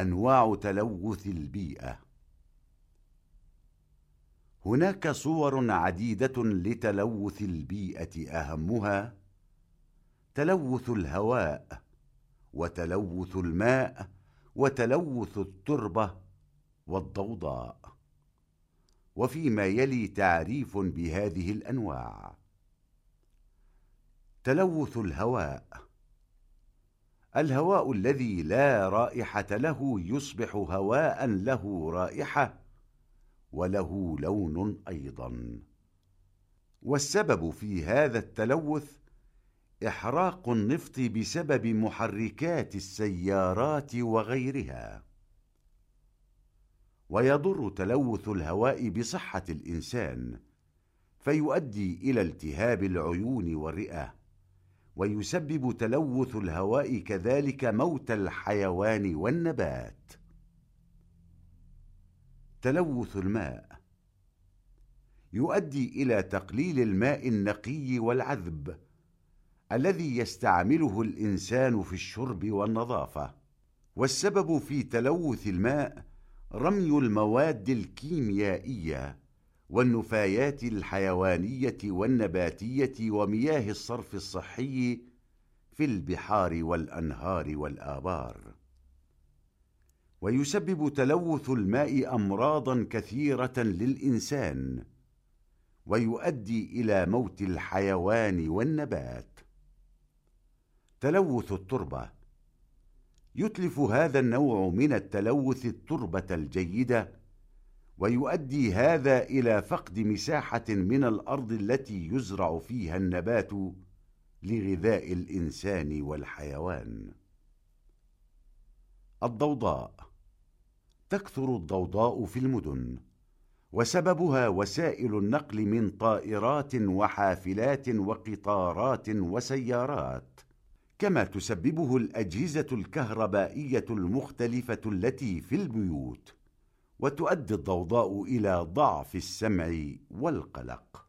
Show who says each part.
Speaker 1: أنواع تلوث البيئة. هناك صور عديدة لتلوث البيئة أهمها تلوث الهواء وتلوث الماء وتلوث التربة والضوضاء. وفيما يلي تعريف بهذه الأنواع. تلوث الهواء الهواء الذي لا رائحة له يصبح هواء له رائحة وله لون أيضا. والسبب في هذا التلوث إحراق النفط بسبب محركات السيارات وغيرها. ويضر تلوث الهواء بصحة الإنسان فيؤدي إلى التهاب العيون والرئة. ويسبب تلوث الهواء كذلك موت الحيوان والنبات. تلوث الماء يؤدي إلى تقليل الماء النقي والعذب الذي يستعمله الإنسان في الشرب والنظافة. والسبب في تلوث الماء رمي المواد الكيميائية. والنفايات الحيوانية والنباتية ومياه الصرف الصحي في البحار والأنهار والآبار. ويسبب تلوث الماء أمراضا كثيرة للإنسان ويؤدي إلى موت الحيوان والنبات. تلوث التربة. يتلف هذا النوع من التلوث التربة الجيدة ويؤدي هذا إلى فقد مساحة من الأرض التي يزرع فيها النبات لغذاء الإنسان والحيوان. الضوضاء. تكثر الضوضاء في المدن وسببها وسائل النقل من طائرات وحافلات وقطارات وسيارات كما تسببه الأجهزة الكهربائية المختلفة التي في البيوت. وتؤدي الضوضاء إلى ضعف السمع والقلق.